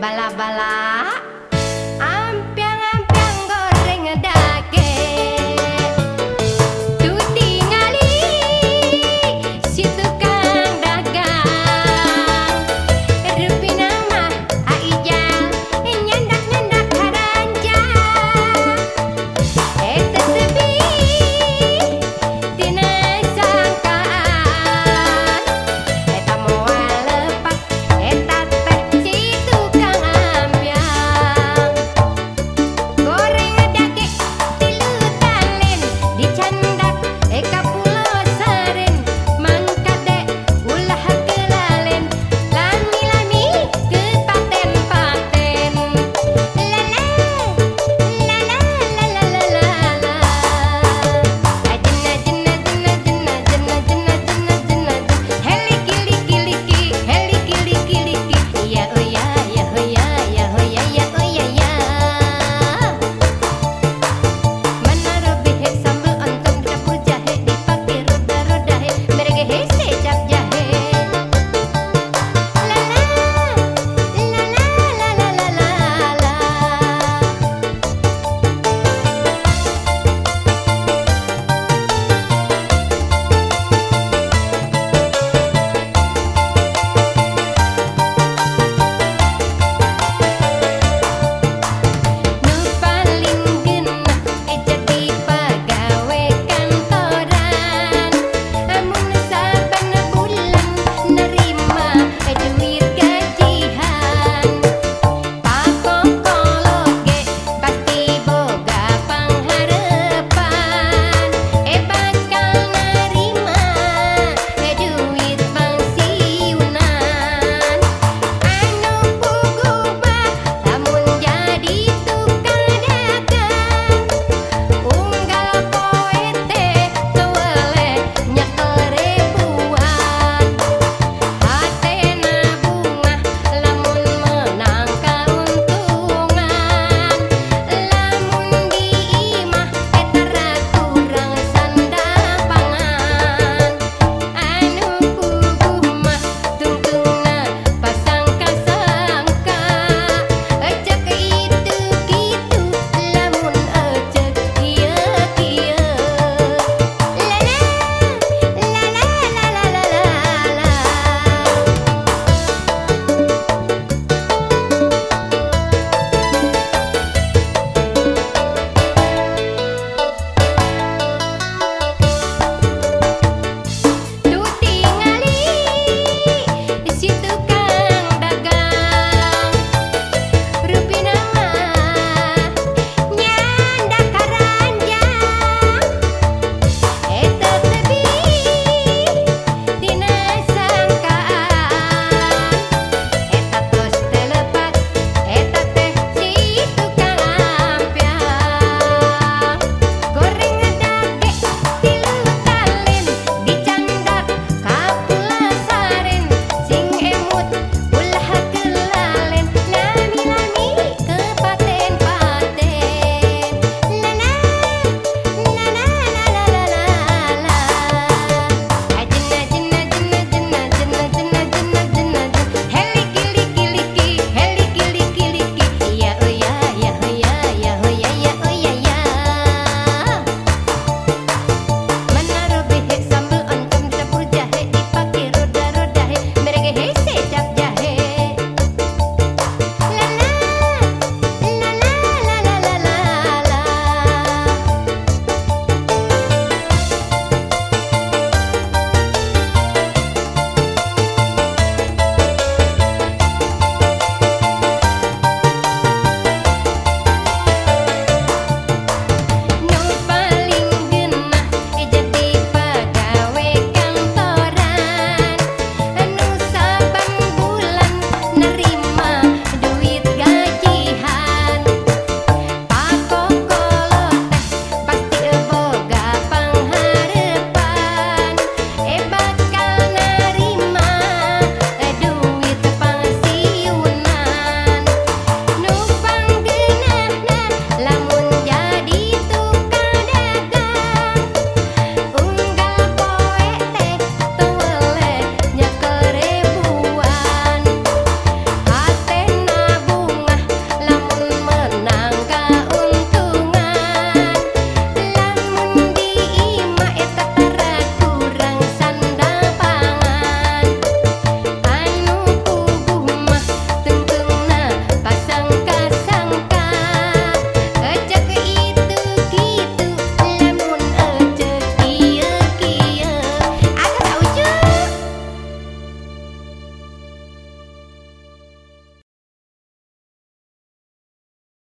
Bala bala.